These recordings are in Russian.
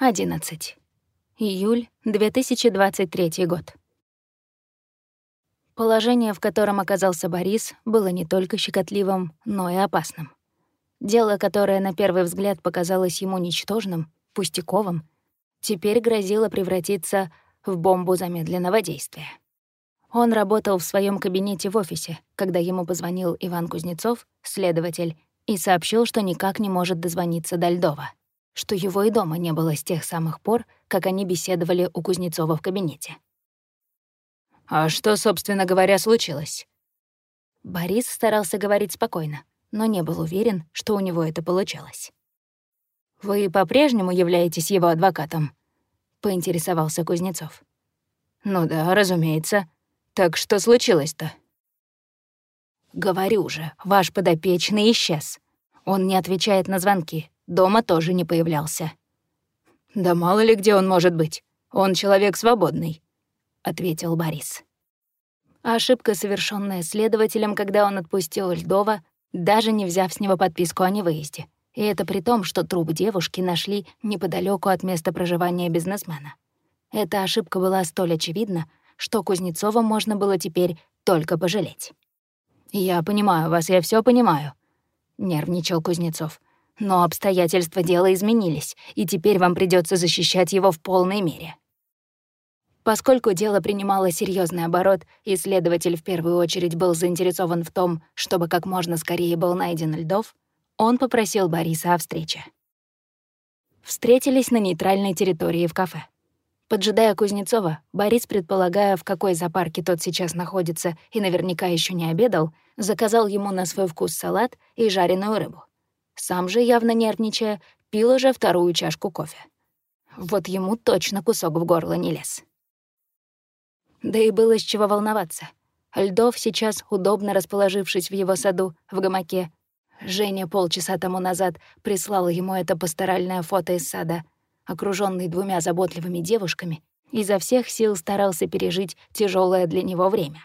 11. Июль 2023 год. Положение, в котором оказался Борис, было не только щекотливым, но и опасным. Дело, которое на первый взгляд показалось ему ничтожным, пустяковым, теперь грозило превратиться в бомбу замедленного действия. Он работал в своем кабинете в офисе, когда ему позвонил Иван Кузнецов, следователь, и сообщил, что никак не может дозвониться до Льдова что его и дома не было с тех самых пор, как они беседовали у Кузнецова в кабинете. «А что, собственно говоря, случилось?» Борис старался говорить спокойно, но не был уверен, что у него это получалось. «Вы по-прежнему являетесь его адвокатом?» — поинтересовался Кузнецов. «Ну да, разумеется. Так что случилось-то?» «Говорю же, ваш подопечный исчез. Он не отвечает на звонки, Дома тоже не появлялся. «Да мало ли где он может быть. Он человек свободный», — ответил Борис. Ошибка, совершенная следователем, когда он отпустил Льдова, даже не взяв с него подписку о невыезде. И это при том, что труп девушки нашли неподалеку от места проживания бизнесмена. Эта ошибка была столь очевидна, что Кузнецова можно было теперь только пожалеть. «Я понимаю вас, я все понимаю», — нервничал Кузнецов. Но обстоятельства дела изменились, и теперь вам придется защищать его в полной мере. Поскольку дело принимало серьезный оборот, и следователь в первую очередь был заинтересован в том, чтобы как можно скорее был найден Льдов, он попросил Бориса о встрече. Встретились на нейтральной территории в кафе. Поджидая Кузнецова, Борис, предполагая, в какой зоопарке тот сейчас находится и наверняка еще не обедал, заказал ему на свой вкус салат и жареную рыбу. Сам же, явно нервничая, пил уже вторую чашку кофе. Вот ему точно кусок в горло не лез. Да и было с чего волноваться. Льдов сейчас, удобно расположившись в его саду, в гамаке, Женя полчаса тому назад прислала ему это пасторальное фото из сада, окружённый двумя заботливыми девушками, изо всех сил старался пережить тяжелое для него время.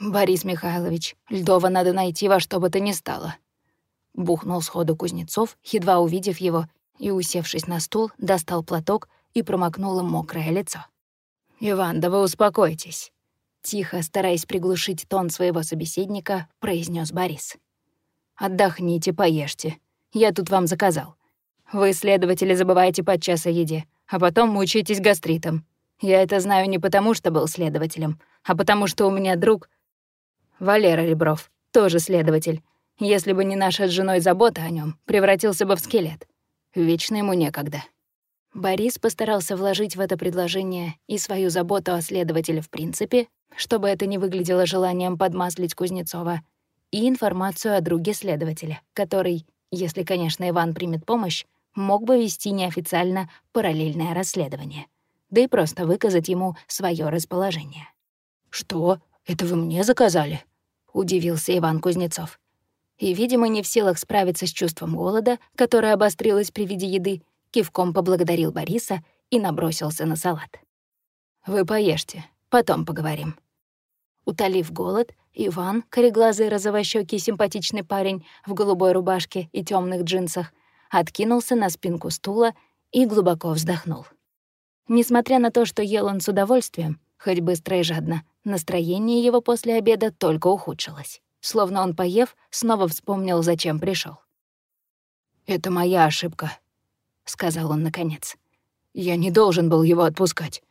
«Борис Михайлович, Льдова надо найти во что бы то ни стало», Бухнул сходу Кузнецов, едва увидев его, и, усевшись на стул, достал платок и промокнул им мокрое лицо. «Иван, да вы успокойтесь», — тихо, стараясь приглушить тон своего собеседника, произнес Борис. «Отдохните, поешьте. Я тут вам заказал. Вы, следователи, забываете подчас о еде, а потом мучаетесь гастритом. Я это знаю не потому, что был следователем, а потому что у меня друг Валера Ребров, тоже следователь, если бы не наша с женой забота о нем, превратился бы в скелет. Вечно ему некогда. Борис постарался вложить в это предложение и свою заботу о следователе в принципе, чтобы это не выглядело желанием подмаслить Кузнецова, и информацию о друге следователя, который, если, конечно, Иван примет помощь, мог бы вести неофициально параллельное расследование, да и просто выказать ему свое расположение. «Что? Это вы мне заказали?» — удивился Иван Кузнецов и, видимо, не в силах справиться с чувством голода, которое обострилось при виде еды, кивком поблагодарил Бориса и набросился на салат. «Вы поешьте, потом поговорим». Утолив голод, Иван, кореглазый розовощёкий симпатичный парень в голубой рубашке и темных джинсах, откинулся на спинку стула и глубоко вздохнул. Несмотря на то, что ел он с удовольствием, хоть быстро и жадно, настроение его после обеда только ухудшилось словно он, поев, снова вспомнил, зачем пришел. «Это моя ошибка», — сказал он наконец. «Я не должен был его отпускать.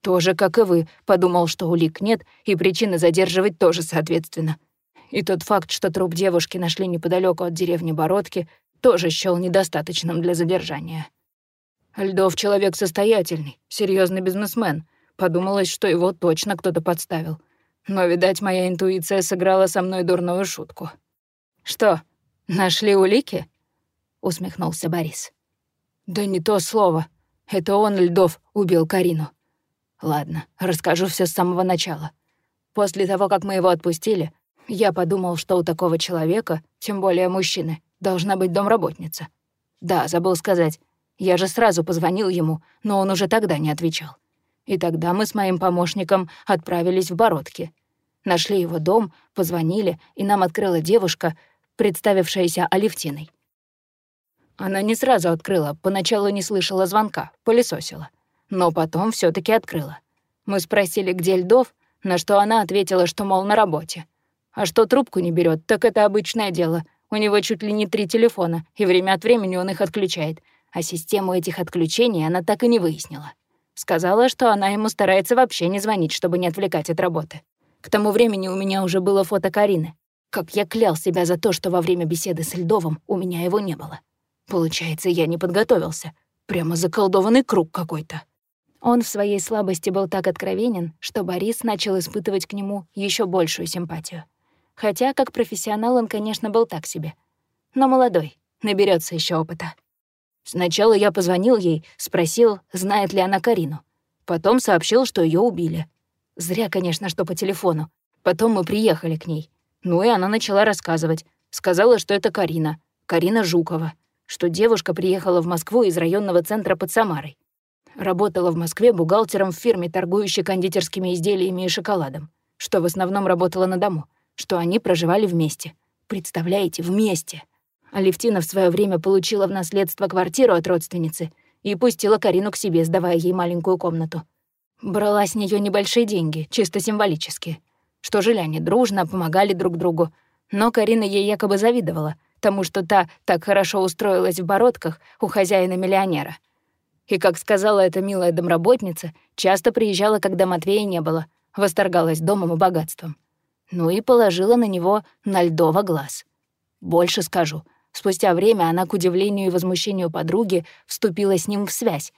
Тоже, как и вы, подумал, что улик нет, и причины задерживать тоже соответственно. И тот факт, что труп девушки нашли неподалеку от деревни Бородки, тоже счёл недостаточным для задержания. Льдов человек состоятельный, серьезный бизнесмен. Подумалось, что его точно кто-то подставил. Но, видать, моя интуиция сыграла со мной дурную шутку. «Что, нашли улики?» — усмехнулся Борис. «Да не то слово. Это он, Льдов, убил Карину. Ладно, расскажу все с самого начала. После того, как мы его отпустили, я подумал, что у такого человека, тем более мужчины, должна быть домработница. Да, забыл сказать. Я же сразу позвонил ему, но он уже тогда не отвечал. И тогда мы с моим помощником отправились в Бородки. Нашли его дом, позвонили, и нам открыла девушка, представившаяся Алевтиной. Она не сразу открыла, поначалу не слышала звонка, пылесосила. Но потом все таки открыла. Мы спросили, где Льдов, на что она ответила, что, мол, на работе. А что трубку не берет, так это обычное дело. У него чуть ли не три телефона, и время от времени он их отключает. А систему этих отключений она так и не выяснила. Сказала, что она ему старается вообще не звонить, чтобы не отвлекать от работы. К тому времени у меня уже было фото Карины. Как я клял себя за то, что во время беседы с Льдовым у меня его не было. Получается, я не подготовился. Прямо заколдованный круг какой-то. Он в своей слабости был так откровенен, что Борис начал испытывать к нему еще большую симпатию. Хотя, как профессионал, он, конечно, был так себе. Но молодой, наберется еще опыта. Сначала я позвонил ей, спросил, знает ли она Карину. Потом сообщил, что ее убили. Зря, конечно, что по телефону. Потом мы приехали к ней. Ну и она начала рассказывать. Сказала, что это Карина, Карина Жукова, что девушка приехала в Москву из районного центра под Самарой. Работала в Москве бухгалтером в фирме, торгующей кондитерскими изделиями и шоколадом, что в основном работала на дому, что они проживали вместе. Представляете, вместе. Алевтина в свое время получила в наследство квартиру от родственницы и пустила Карину к себе, сдавая ей маленькую комнату. Брала с нее небольшие деньги, чисто символические, что жили они дружно, помогали друг другу. Но Карина ей якобы завидовала, тому, что та так хорошо устроилась в бородках у хозяина-миллионера. И, как сказала эта милая домработница, часто приезжала, когда Матвея не было, восторгалась домом и богатством. Ну и положила на него на льдово глаз. Больше скажу, спустя время она, к удивлению и возмущению подруги, вступила с ним в связь,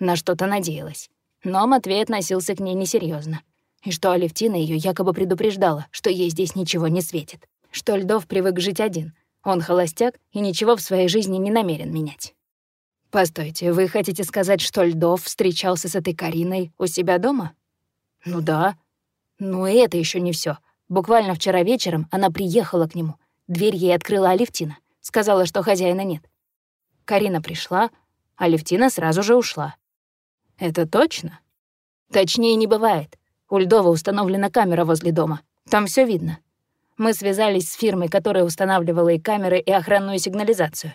на что-то надеялась. Но Матвей относился к ней несерьезно и что Алевтина ее якобы предупреждала, что ей здесь ничего не светит, что Льдов привык жить один, он холостяк и ничего в своей жизни не намерен менять. «Постойте, вы хотите сказать, что Льдов встречался с этой Кариной у себя дома?» «Ну да. Ну и это еще не все. Буквально вчера вечером она приехала к нему. Дверь ей открыла Алевтина. Сказала, что хозяина нет. Карина пришла, а Алевтина сразу же ушла. «Это точно?» «Точнее не бывает. У Льдова установлена камера возле дома. Там все видно. Мы связались с фирмой, которая устанавливала и камеры, и охранную сигнализацию.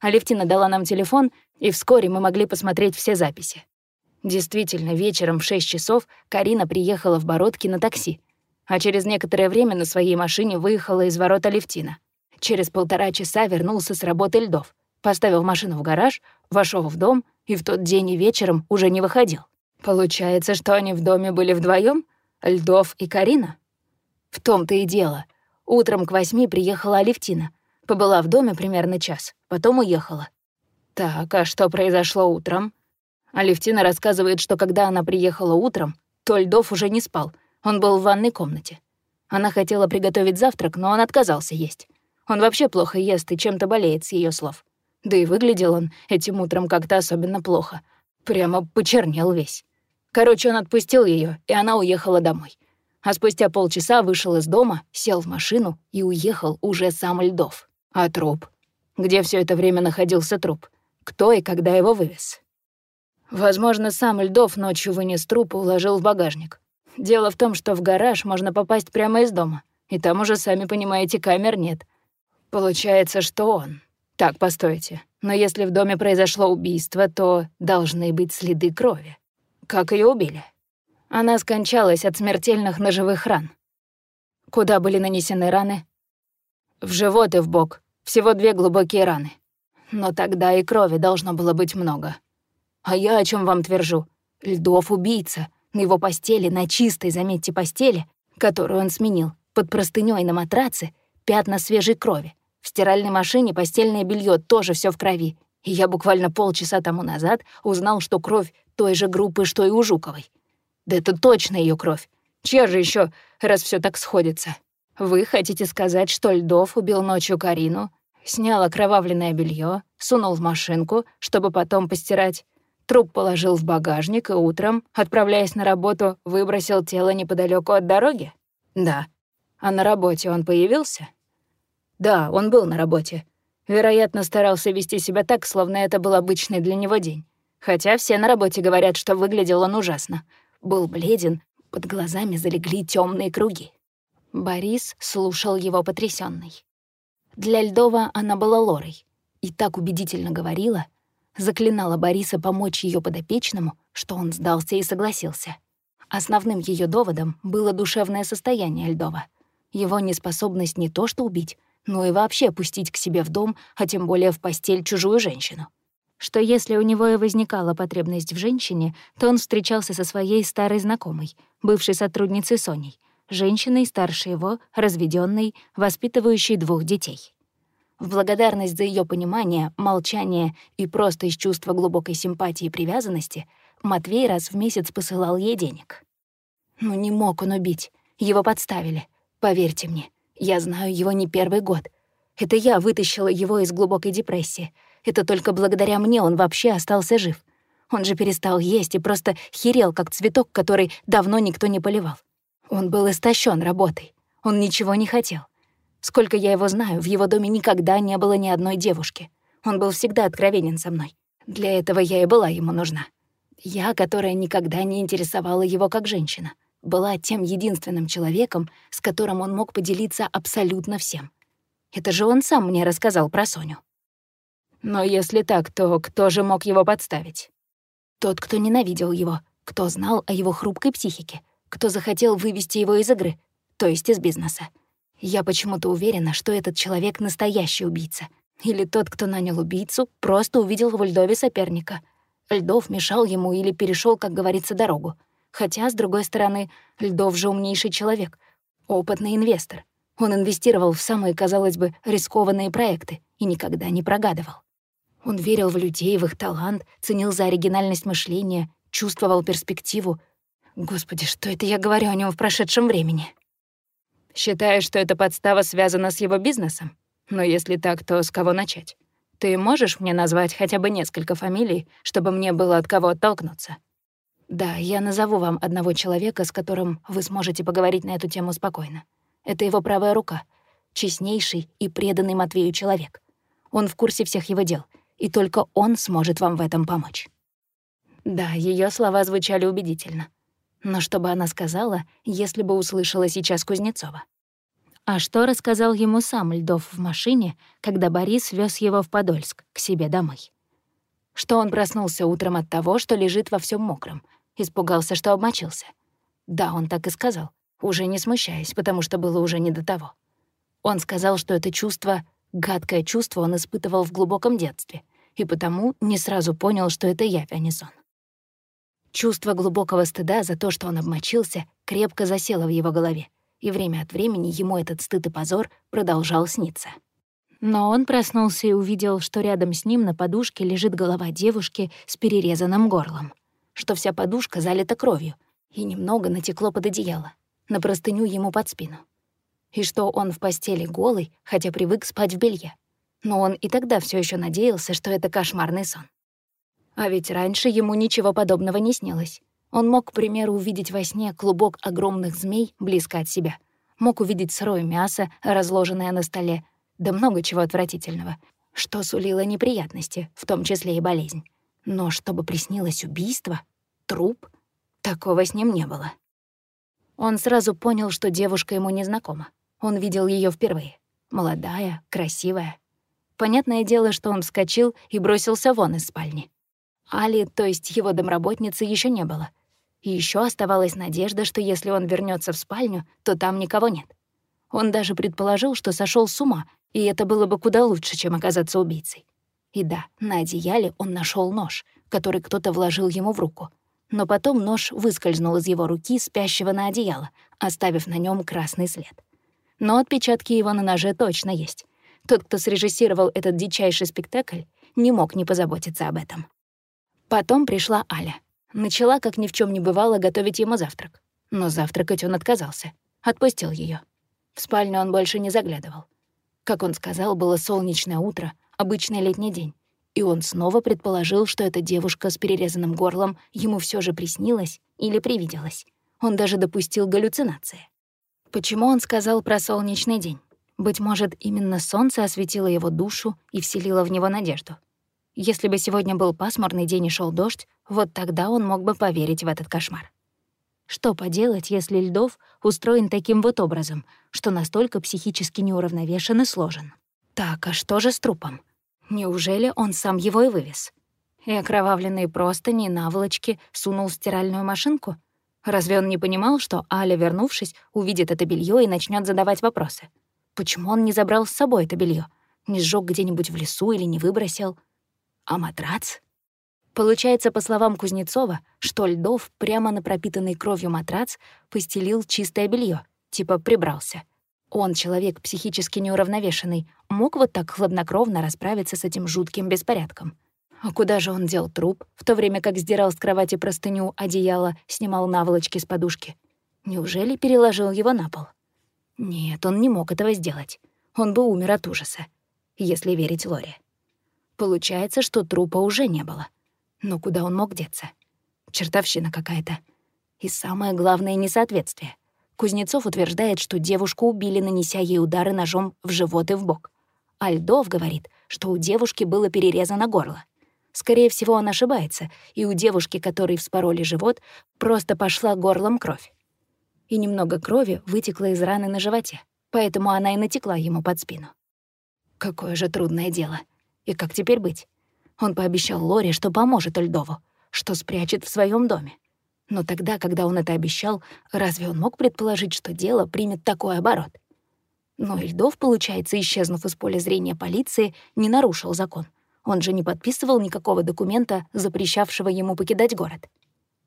Алевтина дала нам телефон, и вскоре мы могли посмотреть все записи. Действительно, вечером в 6 часов Карина приехала в Бородки на такси, а через некоторое время на своей машине выехала из ворот Алевтина. Через полтора часа вернулся с работы Льдов, поставил машину в гараж, вошел в дом и в тот день и вечером уже не выходил. Получается, что они в доме были вдвоем, Льдов и Карина? В том-то и дело. Утром к восьми приехала Алевтина. Побыла в доме примерно час, потом уехала. Так, а что произошло утром? Алевтина рассказывает, что когда она приехала утром, то Льдов уже не спал, он был в ванной комнате. Она хотела приготовить завтрак, но он отказался есть. Он вообще плохо ест и чем-то болеет с ее слов. Да и выглядел он этим утром как-то особенно плохо. Прямо почернел весь. Короче, он отпустил ее, и она уехала домой. А спустя полчаса вышел из дома, сел в машину и уехал уже сам Льдов. А труп? Где все это время находился труп? Кто и когда его вывез? Возможно, сам Льдов ночью вынес труп и уложил в багажник. Дело в том, что в гараж можно попасть прямо из дома, и там уже, сами понимаете, камер нет. Получается, что он. Так, постойте. Но если в доме произошло убийство, то должны быть следы крови. Как ее убили? Она скончалась от смертельных ножевых ран. Куда были нанесены раны? В живот и в бок. Всего две глубокие раны. Но тогда и крови должно было быть много. А я о чем вам твержу? Льдов убийца. На его постели, на чистой, заметьте, постели, которую он сменил, под простыней на матраце, пятна свежей крови. В стиральной машине постельное белье тоже все в крови. И я буквально полчаса тому назад узнал, что кровь той же группы, что и у Жуковой. Да это точно ее кровь. Чья же еще, раз все так сходится? Вы хотите сказать, что Льдов убил ночью Карину, снял окровавленное белье, сунул в машинку, чтобы потом постирать, труп положил в багажник и утром, отправляясь на работу, выбросил тело неподалеку от дороги? Да. А на работе он появился? Да, он был на работе. Вероятно, старался вести себя так, словно это был обычный для него день. Хотя все на работе говорят, что выглядел он ужасно. Был бледен, под глазами залегли темные круги. Борис слушал его потрясенный. Для Льдова она была Лорой. и так убедительно говорила, заклинала Бориса помочь ее подопечному, что он сдался и согласился. Основным ее доводом было душевное состояние Льдова. Его неспособность не то что убить, но и вообще пустить к себе в дом, а тем более в постель чужую женщину. Что если у него и возникала потребность в женщине, то он встречался со своей старой знакомой, бывшей сотрудницей Соней, женщиной старше его, разведенной, воспитывающей двух детей. В благодарность за ее понимание, молчание и просто из чувства глубокой симпатии и привязанности Матвей раз в месяц посылал ей денег. Ну не мог он убить, его подставили. Поверьте мне, я знаю его не первый год. Это я вытащила его из глубокой депрессии. Это только благодаря мне он вообще остался жив. Он же перестал есть и просто херел, как цветок, который давно никто не поливал. Он был истощен работой. Он ничего не хотел. Сколько я его знаю, в его доме никогда не было ни одной девушки. Он был всегда откровенен со мной. Для этого я и была ему нужна. Я, которая никогда не интересовала его как женщина, была тем единственным человеком, с которым он мог поделиться абсолютно всем. Это же он сам мне рассказал про Соню. Но если так, то кто же мог его подставить? Тот, кто ненавидел его, кто знал о его хрупкой психике, кто захотел вывести его из игры, то есть из бизнеса. Я почему-то уверена, что этот человек — настоящий убийца. Или тот, кто нанял убийцу, просто увидел в Льдове соперника — Льдов мешал ему или перешел, как говорится, дорогу. Хотя, с другой стороны, Льдов же умнейший человек, опытный инвестор. Он инвестировал в самые, казалось бы, рискованные проекты и никогда не прогадывал. Он верил в людей, в их талант, ценил за оригинальность мышления, чувствовал перспективу. Господи, что это я говорю о нем в прошедшем времени? Считаешь, что эта подстава связана с его бизнесом? Но если так, то с кого начать? Ты можешь мне назвать хотя бы несколько фамилий, чтобы мне было от кого оттолкнуться? Да, я назову вам одного человека, с которым вы сможете поговорить на эту тему спокойно. Это его правая рука, честнейший и преданный Матвею человек. Он в курсе всех его дел, и только он сможет вам в этом помочь. Да, ее слова звучали убедительно. Но что бы она сказала, если бы услышала сейчас Кузнецова? А что рассказал ему сам Льдов в машине, когда Борис вез его в Подольск, к себе домой? Что он проснулся утром от того, что лежит во всем мокром, испугался, что обмочился. Да, он так и сказал, уже не смущаясь, потому что было уже не до того. Он сказал, что это чувство, гадкое чувство он испытывал в глубоком детстве, и потому не сразу понял, что это явь, а не сон. Чувство глубокого стыда за то, что он обмочился, крепко засело в его голове, и время от времени ему этот стыд и позор продолжал сниться. Но он проснулся и увидел, что рядом с ним на подушке лежит голова девушки с перерезанным горлом, что вся подушка залита кровью, и немного натекло под одеяло, на простыню ему под спину. И что он в постели голый, хотя привык спать в белье. Но он и тогда все еще надеялся, что это кошмарный сон. А ведь раньше ему ничего подобного не снилось. Он мог, к примеру, увидеть во сне клубок огромных змей близко от себя. Мог увидеть сырое мясо, разложенное на столе, да много чего отвратительного, что сулило неприятности, в том числе и болезнь. Но чтобы приснилось убийство, труп, такого с ним не было. Он сразу понял, что девушка ему незнакома. Он видел ее впервые. Молодая, красивая. Понятное дело, что он вскочил и бросился вон из спальни. Али, то есть его домработницы, еще не было. И еще оставалась надежда, что если он вернется в спальню, то там никого нет. Он даже предположил, что сошел с ума, и это было бы куда лучше, чем оказаться убийцей. И да, на одеяле он нашел нож, который кто-то вложил ему в руку. Но потом нож выскользнул из его руки, спящего на одеяло, оставив на нем красный след. Но отпечатки его на ноже точно есть. Тот, кто срежиссировал этот дичайший спектакль, не мог не позаботиться об этом. Потом пришла Аля — Начала, как ни в чем не бывало, готовить ему завтрак. Но завтракать он отказался. Отпустил ее. В спальню он больше не заглядывал. Как он сказал, было солнечное утро, обычный летний день. И он снова предположил, что эта девушка с перерезанным горлом ему все же приснилась или привиделась. Он даже допустил галлюцинации. Почему он сказал про солнечный день? Быть может, именно солнце осветило его душу и вселило в него надежду. Если бы сегодня был пасмурный день и шел дождь, вот тогда он мог бы поверить в этот кошмар. Что поделать, если Льдов устроен таким вот образом, что настолько психически неуравновешен и сложен? Так, а что же с трупом? Неужели он сам его и вывез? И окровавленные простыни и наволочки сунул в стиральную машинку? Разве он не понимал, что Аля, вернувшись, увидит это белье и начнет задавать вопросы? Почему он не забрал с собой это белье? Не сжег где-нибудь в лесу или не выбросил? А матрац? Получается, по словам Кузнецова, что Льдов прямо на пропитанный кровью матрац постелил чистое белье, типа прибрался. Он, человек психически неуравновешенный, мог вот так хладнокровно расправиться с этим жутким беспорядком. А куда же он дел труп, в то время как сдирал с кровати простыню, одеяло, снимал наволочки с подушки? Неужели переложил его на пол? Нет, он не мог этого сделать. Он бы умер от ужаса, если верить Лоре. Получается, что трупа уже не было. Но куда он мог деться? Чертовщина какая-то. И самое главное — несоответствие. Кузнецов утверждает, что девушку убили, нанеся ей удары ножом в живот и в бок. А Льдов говорит, что у девушки было перерезано горло. Скорее всего, он ошибается, и у девушки, которой вспороли живот, просто пошла горлом кровь. И немного крови вытекло из раны на животе, поэтому она и натекла ему под спину. Какое же трудное дело. И как теперь быть? Он пообещал Лоре, что поможет Льдову, что спрячет в своем доме. Но тогда, когда он это обещал, разве он мог предположить, что дело примет такой оборот? Но Льдов, получается, исчезнув из поля зрения полиции, не нарушил закон. Он же не подписывал никакого документа, запрещавшего ему покидать город.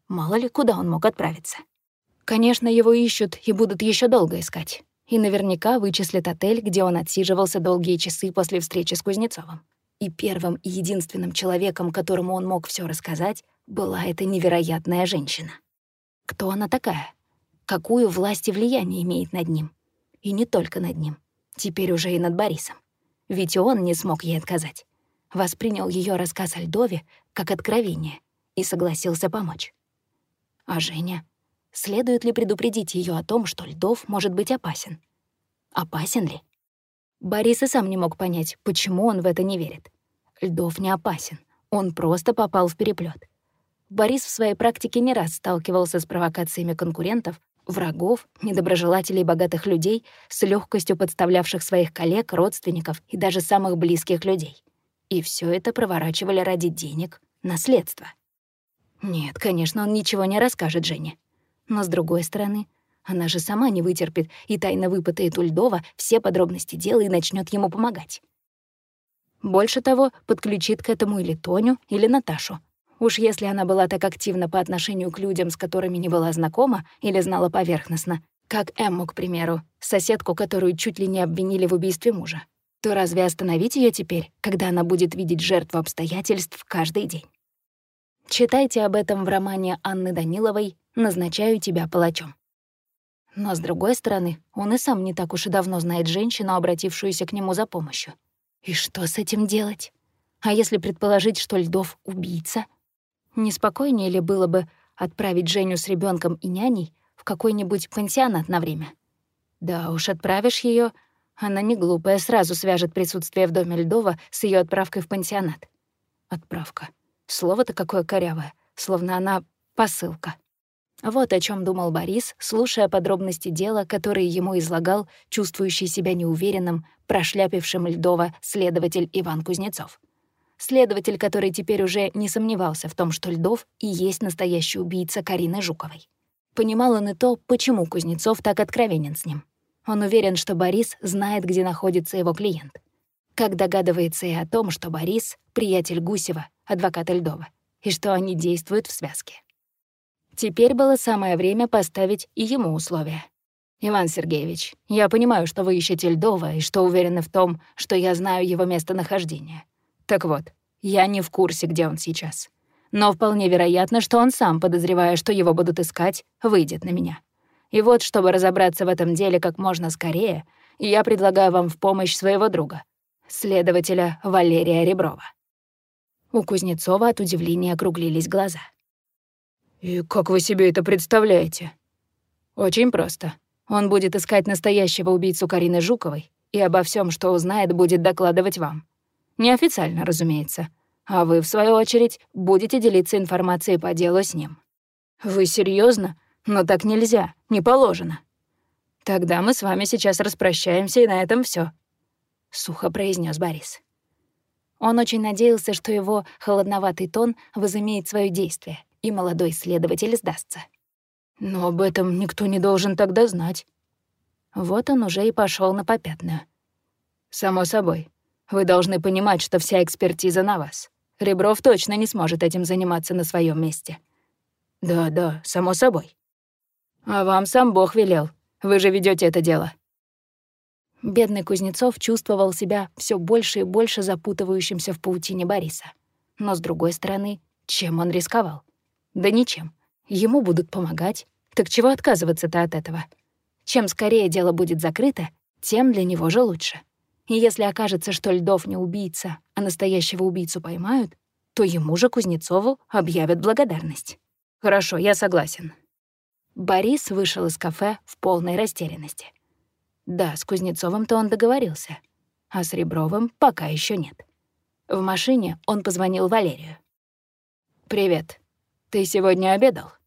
Мало ли, куда он мог отправиться. Конечно, его ищут и будут еще долго искать. И наверняка вычислят отель, где он отсиживался долгие часы после встречи с Кузнецовым. И первым и единственным человеком, которому он мог все рассказать, была эта невероятная женщина. Кто она такая? Какую власть и влияние имеет над ним? И не только над ним. Теперь уже и над Борисом. Ведь он не смог ей отказать. Воспринял ее рассказ о Льдове как откровение и согласился помочь. А Женя? Следует ли предупредить ее о том, что Льдов может быть опасен? Опасен ли? Борис и сам не мог понять, почему он в это не верит. Льдов не опасен, он просто попал в переплет. Борис в своей практике не раз сталкивался с провокациями конкурентов, врагов, недоброжелателей богатых людей, с легкостью подставлявших своих коллег, родственников и даже самых близких людей. И все это проворачивали ради денег, наследства. Нет, конечно, он ничего не расскажет Жене. Но с другой стороны, она же сама не вытерпит и тайно выпытает у Льдова все подробности дела и начнет ему помогать. Больше того, подключит к этому или Тоню, или Наташу. Уж если она была так активна по отношению к людям, с которыми не была знакома или знала поверхностно, как Эмму, к примеру, соседку, которую чуть ли не обвинили в убийстве мужа, то разве остановить ее теперь, когда она будет видеть жертву обстоятельств каждый день? Читайте об этом в романе Анны Даниловой «Назначаю тебя палачом». Но, с другой стороны, он и сам не так уж и давно знает женщину, обратившуюся к нему за помощью. И что с этим делать? А если предположить, что Льдов — убийца? Неспокойнее ли было бы отправить Женю с ребенком и няней в какой-нибудь пансионат на время? Да уж, отправишь ее, она не глупая, сразу свяжет присутствие в доме Льдова с ее отправкой в пансионат. Отправка. Слово-то какое корявое, словно она посылка. Вот о чем думал Борис, слушая подробности дела, которые ему излагал чувствующий себя неуверенным, прошляпившим Льдова следователь Иван Кузнецов. Следователь, который теперь уже не сомневался в том, что Льдов и есть настоящий убийца Карины Жуковой. Понимал он и то, почему Кузнецов так откровенен с ним. Он уверен, что Борис знает, где находится его клиент. Как догадывается и о том, что Борис — приятель Гусева, адвоката Льдова, и что они действуют в связке. Теперь было самое время поставить и ему условия. «Иван Сергеевич, я понимаю, что вы ищете Льдова и что уверены в том, что я знаю его местонахождение. Так вот, я не в курсе, где он сейчас. Но вполне вероятно, что он сам, подозревая, что его будут искать, выйдет на меня. И вот, чтобы разобраться в этом деле как можно скорее, я предлагаю вам в помощь своего друга, следователя Валерия Реброва». У Кузнецова от удивления округлились глаза. «И как вы себе это представляете?» «Очень просто. Он будет искать настоящего убийцу Карины Жуковой и обо всем, что узнает, будет докладывать вам. Неофициально, разумеется. А вы, в свою очередь, будете делиться информацией по делу с ним». «Вы серьезно? Но так нельзя, не положено». «Тогда мы с вами сейчас распрощаемся, и на этом все, сухо произнес Борис. Он очень надеялся, что его холодноватый тон возымеет свое действие, и молодой следователь сдастся. Но об этом никто не должен тогда знать. Вот он уже и пошел на попятную. Само собой. Вы должны понимать, что вся экспертиза на вас. Ребров точно не сможет этим заниматься на своем месте. Да-да, само собой. А вам сам Бог велел. Вы же ведете это дело. Бедный Кузнецов чувствовал себя все больше и больше запутывающимся в паутине Бориса. Но, с другой стороны, чем он рисковал? Да ничем. Ему будут помогать. Так чего отказываться-то от этого? Чем скорее дело будет закрыто, тем для него же лучше. И если окажется, что Льдов не убийца, а настоящего убийцу поймают, то ему же, Кузнецову, объявят благодарность. «Хорошо, я согласен». Борис вышел из кафе в полной растерянности. Да, с Кузнецовым-то он договорился, а с Ребровым пока еще нет. В машине он позвонил Валерию. «Привет. Ты сегодня обедал?»